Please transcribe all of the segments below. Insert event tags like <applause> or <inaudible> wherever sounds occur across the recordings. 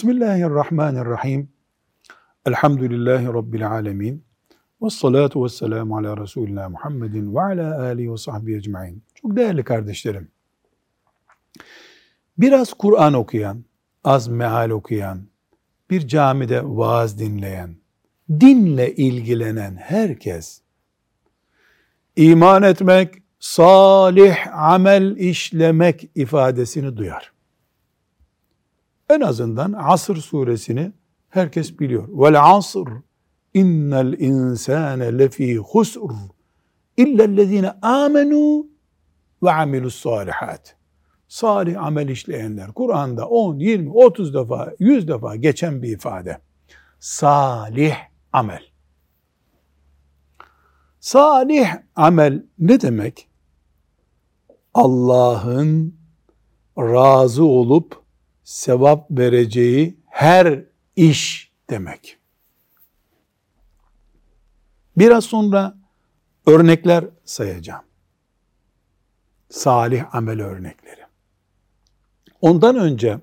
Bismillahirrahmanirrahim. Elhamdülillahi Rabbil alemin. Ve salatu ve selamu ala Resulina Muhammedin ve ala alihi ve sahbihi ecmain. Çok değerli kardeşlerim. Biraz Kur'an okuyan, az meal okuyan, bir camide vaaz dinleyen, dinle ilgilenen herkes, iman etmek, salih amel işlemek ifadesini duyar. En azından Asr suresini herkes biliyor. Vel asr innel insane lefi husr illellezine amenu ve amilus salihat. Salih amel işleyenler. Kur'an'da 10, 20, 30 defa, 100 defa geçen bir ifade. Salih amel. Salih amel ne demek? Allah'ın razı olup sevap vereceği her iş demek. Biraz sonra örnekler sayacağım. Salih amel örnekleri. Ondan önce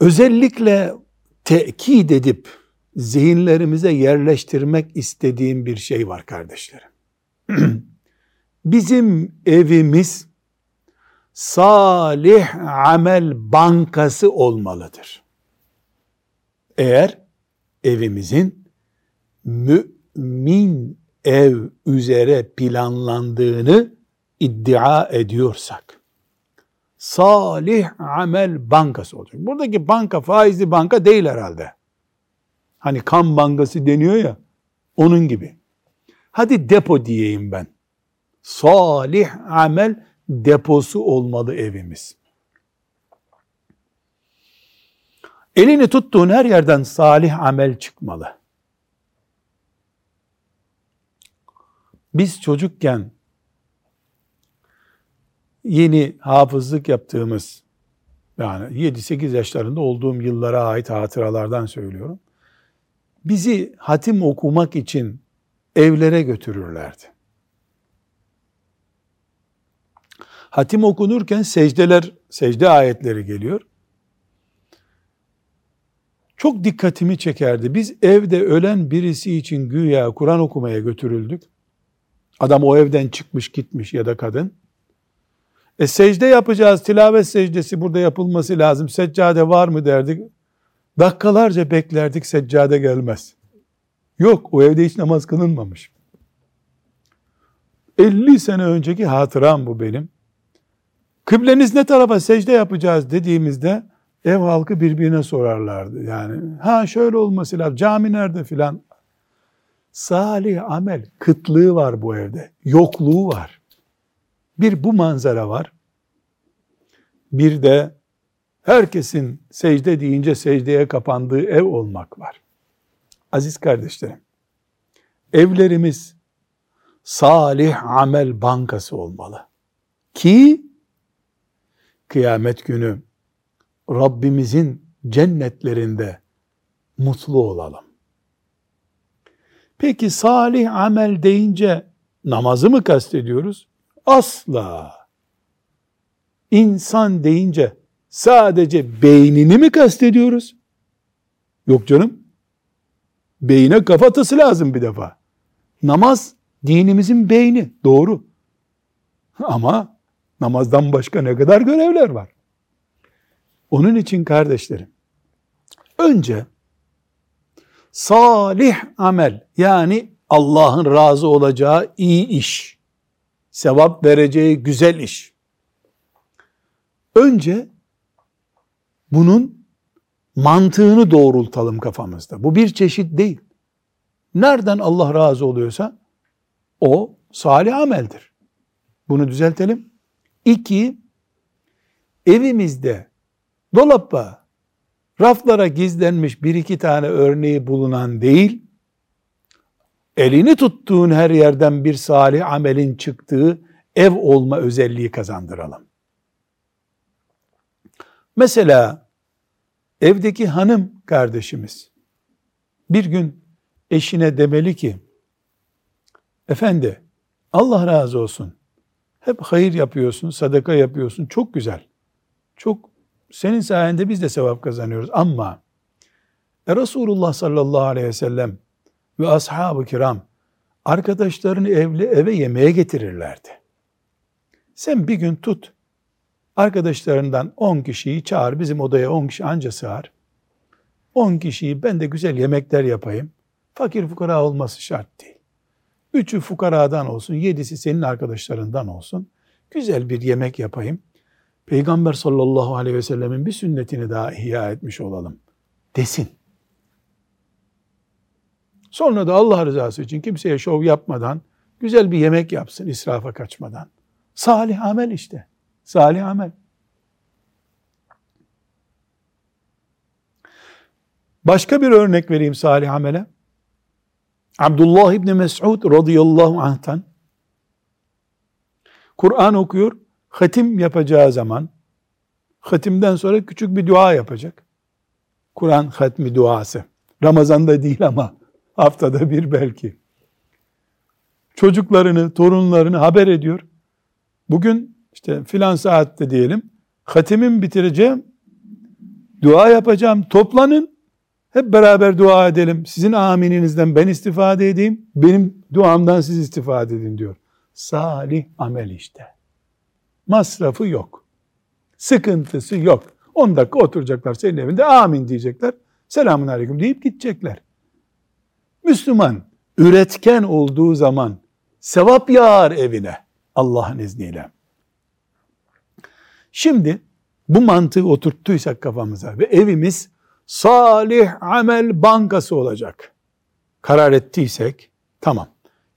özellikle tekit edip zihinlerimize yerleştirmek istediğim bir şey var kardeşlerim. <clears throat> Bizim evimiz salih amel bankası olmalıdır. Eğer evimizin mümin ev üzere planlandığını iddia ediyorsak, salih amel bankası olacak. Buradaki banka faizli banka değil herhalde. Hani kan bankası deniyor ya, onun gibi. Hadi depo diyeyim ben. Salih amel deposu olmalı evimiz. Elini tuttuğun her yerden salih amel çıkmalı. Biz çocukken yeni hafızlık yaptığımız yani 7-8 yaşlarında olduğum yıllara ait hatıralardan söylüyorum. Bizi hatim okumak için evlere götürürlerdi. Hatim okunurken secdeler, secde ayetleri geliyor. Çok dikkatimi çekerdi. Biz evde ölen birisi için güya Kur'an okumaya götürüldük. Adam o evden çıkmış gitmiş ya da kadın. E secde yapacağız, tilavet secdesi burada yapılması lazım. Seccade var mı derdik. Dakikalarca beklerdik seccade gelmez. Yok o evde hiç namaz kılınmamış. 50 sene önceki hatıram bu benim. Kıbleniz ne tarafa secde yapacağız dediğimizde ev halkı birbirine sorarlardı. Yani ha şöyle olması lazım, cami nerede filan. Salih amel, kıtlığı var bu evde, yokluğu var. Bir bu manzara var. Bir de herkesin secde deyince secdeye kapandığı ev olmak var. Aziz kardeşlerim, evlerimiz salih amel bankası olmalı. Ki kıyamet günü Rabbimizin cennetlerinde mutlu olalım. Peki salih amel deyince namazı mı kastediyoruz? Asla. İnsan deyince sadece beynini mi kastediyoruz? Yok canım. Beyine kafatası lazım bir defa. Namaz dinimizin beyni. Doğru. Ama namazdan başka ne kadar görevler var. Onun için kardeşlerim, önce salih amel yani Allah'ın razı olacağı iyi iş, sevap vereceği güzel iş. Önce bunun mantığını doğrultalım kafamızda. Bu bir çeşit değil. Nereden Allah razı oluyorsa o salih ameldir. Bunu düzeltelim. İki, evimizde dolapta raflara gizlenmiş bir iki tane örneği bulunan değil, elini tuttuğun her yerden bir salih amelin çıktığı ev olma özelliği kazandıralım. Mesela evdeki hanım kardeşimiz bir gün eşine demeli ki, efendi Allah razı olsun, hep hayır yapıyorsun, sadaka yapıyorsun, çok güzel, çok senin sayende biz de sevap kazanıyoruz ama e, Resulullah sallallahu aleyhi ve sellem ve ashab-ı kiram arkadaşlarını evle, eve yemeğe getirirlerdi. Sen bir gün tut, arkadaşlarından 10 kişiyi çağır, bizim odaya 10 kişi anca sığar. 10 kişiyi ben de güzel yemekler yapayım. Fakir fukara olması şart değil. Üçü fukaradan olsun, yedisi senin arkadaşlarından olsun. Güzel bir yemek yapayım. Peygamber sallallahu aleyhi ve sellemin bir sünnetini daha ihya etmiş olalım desin. Sonra da Allah rızası için kimseye şov yapmadan güzel bir yemek yapsın israfa kaçmadan. Salih amel işte. Salih amel. Başka bir örnek vereyim salih amele. Abdullah İbni Mes'ud radıyallahu anh'tan Kur'an okuyor, hatim yapacağı zaman hatimden sonra küçük bir dua yapacak. Kur'an hatmi duası. Ramazanda değil ama haftada bir belki. Çocuklarını, torunlarını haber ediyor. Bugün işte filan saatte diyelim, hatimim bitireceğim, dua yapacağım, toplanın, hep beraber dua edelim. Sizin amininizden ben istifade edeyim. Benim duamdan siz istifade edin diyor. Salih amel işte. Masrafı yok. Sıkıntısı yok. 10 dakika oturacaklar senin evinde amin diyecekler. Selamun aleyküm deyip gidecekler. Müslüman üretken olduğu zaman sevap yağar evine Allah'ın izniyle. Şimdi bu mantığı oturttuysak kafamıza ve evimiz salih amel bankası olacak. Karar ettiysek tamam.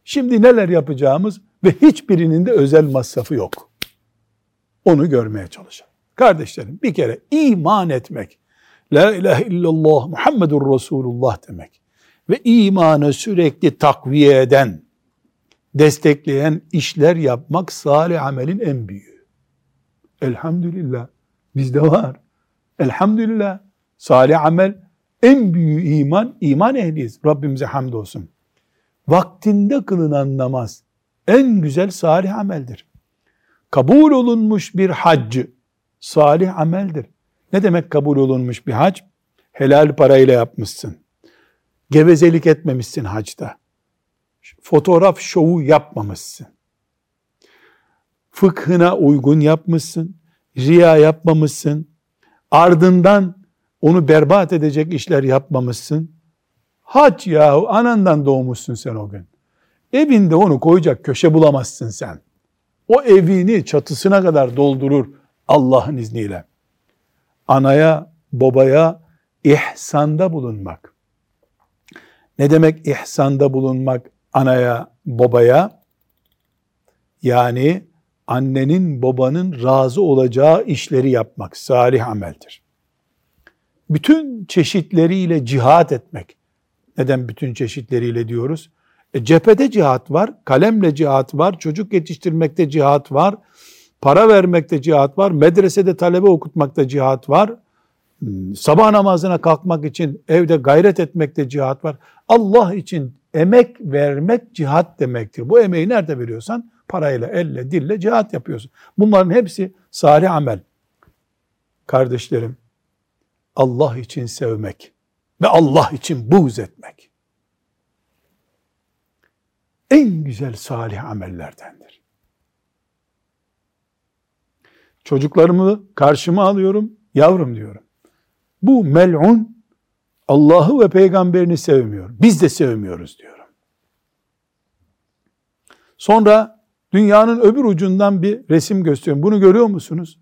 Şimdi neler yapacağımız ve hiçbirinin de özel masrafı yok. Onu görmeye çalışalım. Kardeşlerim bir kere iman etmek, La ilahe illallah Muhammedur Resulullah demek ve imanı sürekli takviye eden, destekleyen işler yapmak salih amelin en büyüğü. Elhamdülillah bizde var. Elhamdülillah Salih amel en büyük iman, iman ehliyiz. Rabbimize hamdolsun. Vaktinde kılınan namaz en güzel salih ameldir. Kabul olunmuş bir haccı salih ameldir. Ne demek kabul olunmuş bir hac? Helal parayla yapmışsın. Gevezelik etmemişsin hacda. Fotoğraf şovu yapmamışsın. Fıkhına uygun yapmışsın. Riya yapmamışsın. Ardından onu berbat edecek işler yapmamışsın. Hac yahu anandan doğmuşsun sen o gün. Evinde onu koyacak köşe bulamazsın sen. O evini çatısına kadar doldurur Allah'ın izniyle. Anaya, babaya ihsanda bulunmak. Ne demek ihsanda bulunmak anaya, babaya? Yani annenin, babanın razı olacağı işleri yapmak salih ameldir bütün çeşitleriyle cihat etmek. Neden bütün çeşitleriyle diyoruz? E, cephede cihat var, kalemle cihat var, çocuk yetiştirmekte cihat var, para vermekte cihat var, medresede talebe okutmakta cihat var, hmm, sabah namazına kalkmak için evde gayret etmekte cihat var. Allah için emek vermek cihat demektir. Bu emeği nerede veriyorsan parayla, elle, dille cihat yapıyorsun. Bunların hepsi salih amel. Kardeşlerim, Allah için sevmek ve Allah için buğz etmek. En güzel salih amellerdendir. Çocuklarımı karşıma alıyorum, yavrum diyorum. Bu mel'un Allah'ı ve peygamberini sevmiyor. Biz de sevmiyoruz diyorum. Sonra dünyanın öbür ucundan bir resim gösteriyorum. Bunu görüyor musunuz?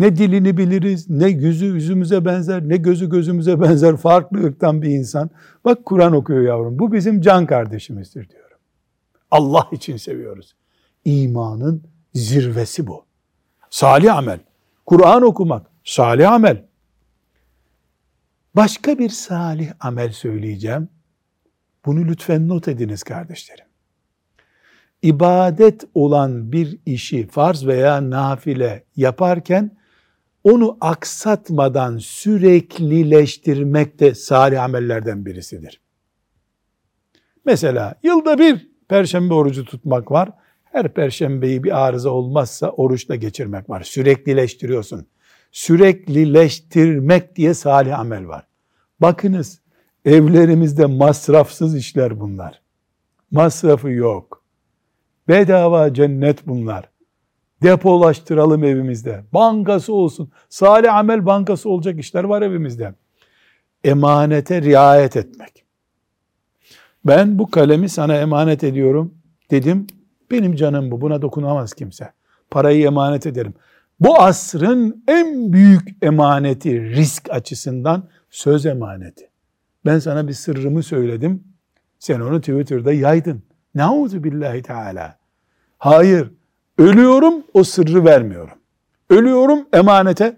Ne dilini biliriz, ne yüzü yüzümüze benzer, ne gözü gözümüze <laughs> benzer farklı ırktan bir insan. Bak Kur'an okuyor yavrum. Bu bizim can kardeşimizdir diyorum. Allah için seviyoruz. İmanın zirvesi bu. Salih amel. Kur'an okumak, salih amel. Başka bir salih amel söyleyeceğim. Bunu lütfen not ediniz kardeşlerim. İbadet olan bir işi farz veya nafile yaparken onu aksatmadan süreklileştirmek de salih amellerden birisidir. Mesela yılda bir perşembe orucu tutmak var. Her perşembeyi bir arıza olmazsa oruçla geçirmek var. Süreklileştiriyorsun. süreklileştirmek diye salih amel var. Bakınız evlerimizde masrafsız işler bunlar. Masrafı yok. Bedava cennet bunlar. Depolaştıralım evimizde. Bankası olsun. Salih amel bankası olacak işler var evimizde. Emanete riayet etmek. Ben bu kalemi sana emanet ediyorum dedim. Benim canım bu. Buna dokunamaz kimse. Parayı emanet ederim. Bu asrın en büyük emaneti risk açısından söz emaneti. Ben sana bir sırrımı söyledim. Sen onu Twitter'da yaydın. Nauzu billahi teala. Hayır. Ölüyorum o sırrı vermiyorum. Ölüyorum emanete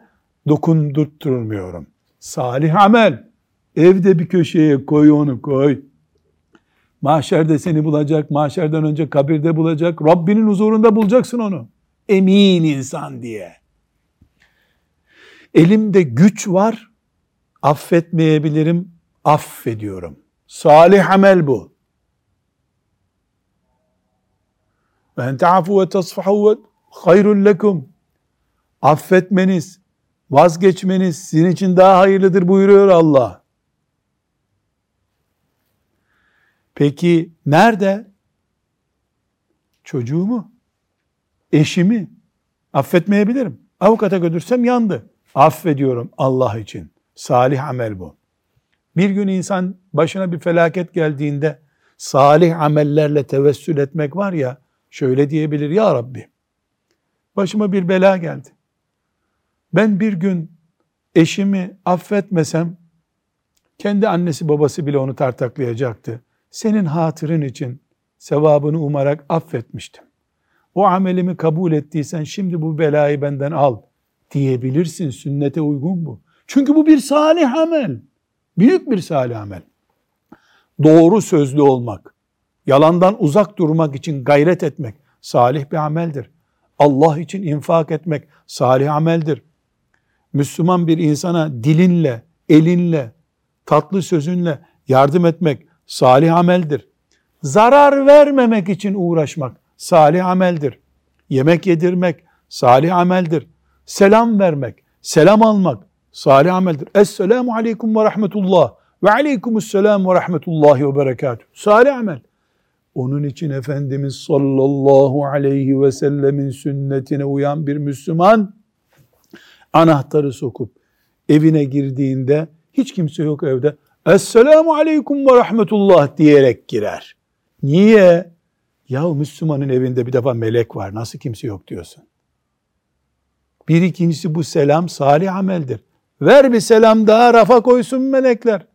dokundurtturmuyorum. Salih amel. Evde bir köşeye koy onu koy. Mahşerde seni bulacak, mahşerden önce kabirde bulacak, Rabbinin huzurunda bulacaksın onu. Emin insan diye. Elimde güç var, affetmeyebilirim, affediyorum. Salih amel bu. Ve ta'fu ve tasfahu hayrun lekum. Affetmeniz, vazgeçmeniz sizin için daha hayırlıdır buyuruyor Allah. Peki nerede? Çocuğumu, eşimi affetmeyebilirim. Avukata götürsem yandı. Affediyorum Allah için. Salih amel bu. Bir gün insan başına bir felaket geldiğinde salih amellerle tevessül etmek var ya, şöyle diyebilir ya Rabbi. Başıma bir bela geldi. Ben bir gün eşimi affetmesem kendi annesi babası bile onu tartaklayacaktı. Senin hatırın için sevabını umarak affetmiştim. O amelimi kabul ettiysen şimdi bu belayı benden al diyebilirsin. Sünnete uygun bu. Çünkü bu bir salih amel. Büyük bir salih amel. Doğru sözlü olmak, yalandan uzak durmak için gayret etmek salih bir ameldir. Allah için infak etmek salih ameldir. Müslüman bir insana dilinle, elinle, tatlı sözünle yardım etmek salih ameldir. Zarar vermemek için uğraşmak salih ameldir. Yemek yedirmek salih ameldir. Selam vermek, selam almak salih ameldir. Esselamu aleyküm ve rahmetullah ve aleykümselam ve rahmetullahi ve berekatuhu. Salih amel. Onun için Efendimiz sallallahu aleyhi ve sellemin sünnetine uyan bir Müslüman anahtarı sokup evine girdiğinde hiç kimse yok evde. Esselamu aleyküm ve rahmetullah diyerek girer. Niye? Ya Müslümanın evinde bir defa melek var. Nasıl kimse yok diyorsun? Bir ikincisi bu selam salih ameldir. Ver bir selam daha rafa koysun melekler.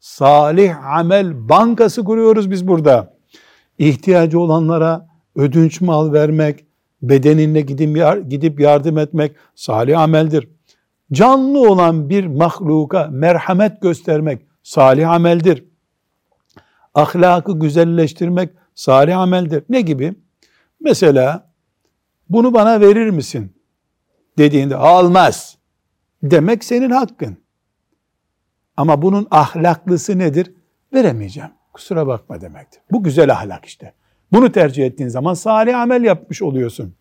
Salih amel bankası kuruyoruz biz burada. İhtiyacı olanlara ödünç mal vermek, bedeninle gidip yardım etmek salih ameldir. Canlı olan bir mahluka merhamet göstermek salih ameldir. Ahlakı güzelleştirmek salih ameldir. Ne gibi? Mesela bunu bana verir misin? Dediğinde almaz demek senin hakkın. Ama bunun ahlaklısı nedir? Veremeyeceğim. Kusura bakma demektir. Bu güzel ahlak işte. Bunu tercih ettiğin zaman salih amel yapmış oluyorsun.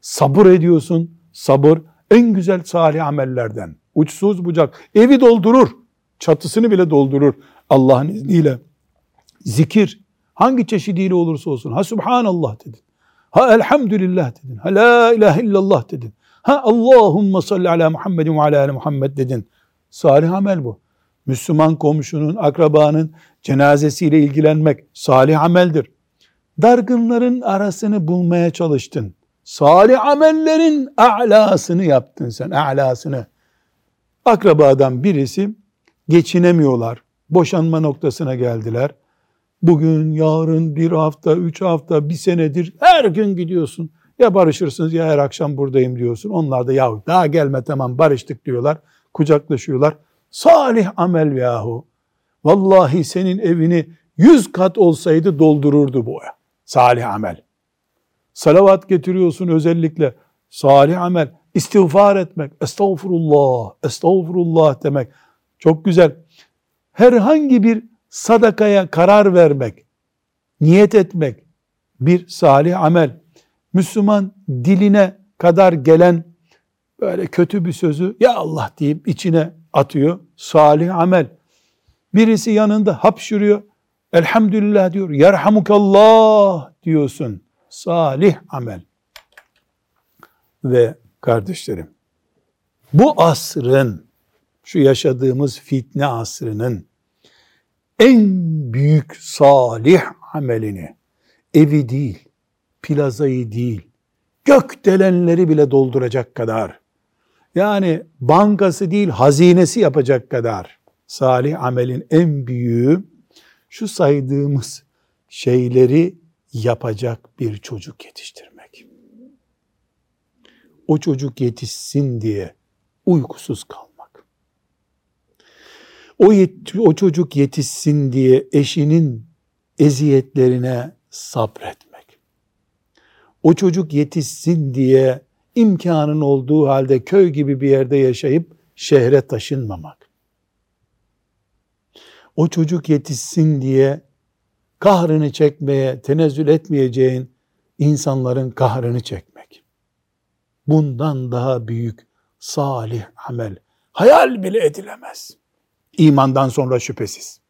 Sabır ediyorsun. Sabır en güzel salih amellerden. Uçsuz bucak. Evi doldurur. Çatısını bile doldurur. Allah'ın izniyle. Zikir. Hangi çeşidiyle olursa olsun. Ha Subhanallah dedin. Ha Elhamdülillah dedin. Ha La ilahe illallah dedin. Ha Allahümme salli ala Muhammedin ve ala Muhammed dedin. Salih amel bu. Müslüman komşunun, akrabanın cenazesiyle ilgilenmek salih ameldir. Dargınların arasını bulmaya çalıştın. Salih amellerin a'lasını yaptın sen, a'lasını. Akrabadan birisi geçinemiyorlar. Boşanma noktasına geldiler. Bugün, yarın, bir hafta, üç hafta, bir senedir her gün gidiyorsun. Ya barışırsınız ya her akşam buradayım diyorsun. Onlar da yahu daha gelme tamam barıştık diyorlar. Kucaklaşıyorlar. Salih amel yahu. Vallahi senin evini yüz kat olsaydı doldururdu bu. Salih amel. Salavat getiriyorsun özellikle. Salih amel. İstiğfar etmek. Estağfurullah. Estağfurullah demek. Çok güzel. Herhangi bir sadakaya karar vermek, niyet etmek bir salih amel. Müslüman diline kadar gelen böyle kötü bir sözü ya Allah deyip içine atıyor. Salih amel. Birisi yanında hapşırıyor. Elhamdülillah diyor. Yerhamukallah diyorsun. Salih amel. Ve kardeşlerim bu asrın şu yaşadığımız fitne asrının en büyük salih amelini evi değil, plazayı değil, gökdelenleri bile dolduracak kadar yani bankası değil hazinesi yapacak kadar salih amelin en büyüğü şu saydığımız şeyleri yapacak bir çocuk yetiştirmek. O çocuk yetişsin diye uykusuz kalmak. O, yet, o çocuk yetişsin diye eşinin eziyetlerine sabretmek. O çocuk yetişsin diye imkanın olduğu halde köy gibi bir yerde yaşayıp şehre taşınmamak. O çocuk yetişsin diye kahrını çekmeye tenezzül etmeyeceğin insanların kahrını çekmek. Bundan daha büyük salih amel hayal bile edilemez. İmandan sonra şüphesiz.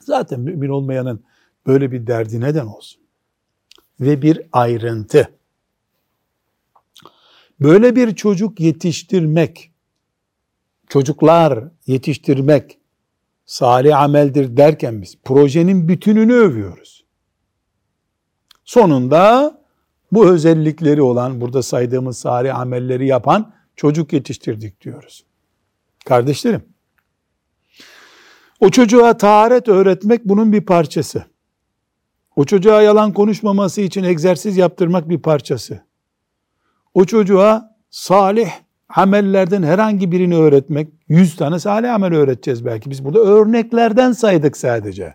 Zaten mümin olmayanın böyle bir derdi neden olsun? Ve bir ayrıntı. Böyle bir çocuk yetiştirmek, çocuklar yetiştirmek salih ameldir derken biz projenin bütününü övüyoruz. Sonunda bu özellikleri olan, burada saydığımız salih amelleri yapan çocuk yetiştirdik diyoruz. Kardeşlerim, o çocuğa taharet öğretmek bunun bir parçası. O çocuğa yalan konuşmaması için egzersiz yaptırmak bir parçası. O çocuğa salih amellerden herhangi birini öğretmek, yüz tane salih amel öğreteceğiz belki. Biz burada örneklerden saydık sadece.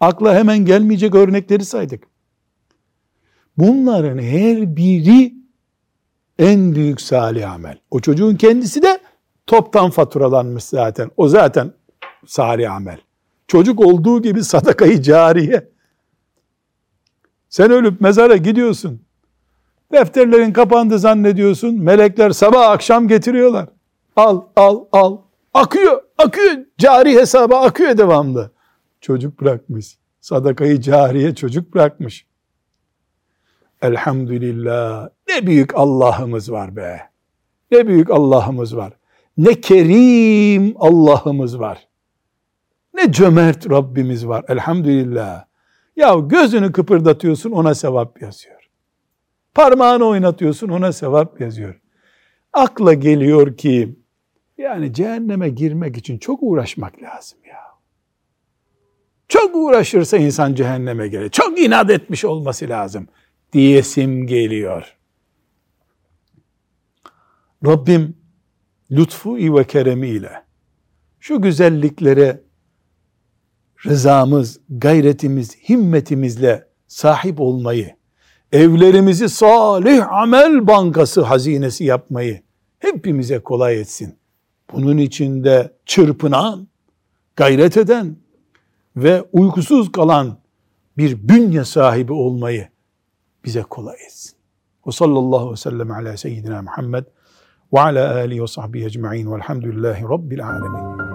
Akla hemen gelmeyecek örnekleri saydık. Bunların her biri en büyük salih amel. O çocuğun kendisi de toptan faturalanmış zaten. O zaten salih amel. Çocuk olduğu gibi sadakayı cariye. Sen ölüp mezara gidiyorsun. Defterlerin kapandı zannediyorsun. Melekler sabah akşam getiriyorlar. Al, al, al. Akıyor, akıyor. Cari hesaba akıyor devamlı. Çocuk bırakmış. Sadakayı cariye çocuk bırakmış. Elhamdülillah. Ne büyük Allah'ımız var be. Ne büyük Allah'ımız var. Ne kerim Allah'ımız var. Ne cömert Rabbimiz var. Elhamdülillah. Ya gözünü kıpırdatıyorsun ona sevap yazıyor. Parmağını oynatıyorsun ona sevap yazıyor. Akla geliyor ki yani cehenneme girmek için çok uğraşmak lazım ya. Çok uğraşırsa insan cehenneme gelir. Çok inat etmiş olması lazım diyesim geliyor. Rabbim lütfu ve keremiyle şu güzelliklere rızamız, gayretimiz, himmetimizle sahip olmayı, evlerimizi salih amel bankası hazinesi yapmayı hepimize kolay etsin. Bunun içinde çırpınan, gayret eden ve uykusuz kalan bir bünye sahibi olmayı bize kolay etsin. Ve sallallahu aleyhi ve sellem ala seyyidina Muhammed ve ala alihi ve sahbihi ecma'in velhamdülillahi rabbil alemin.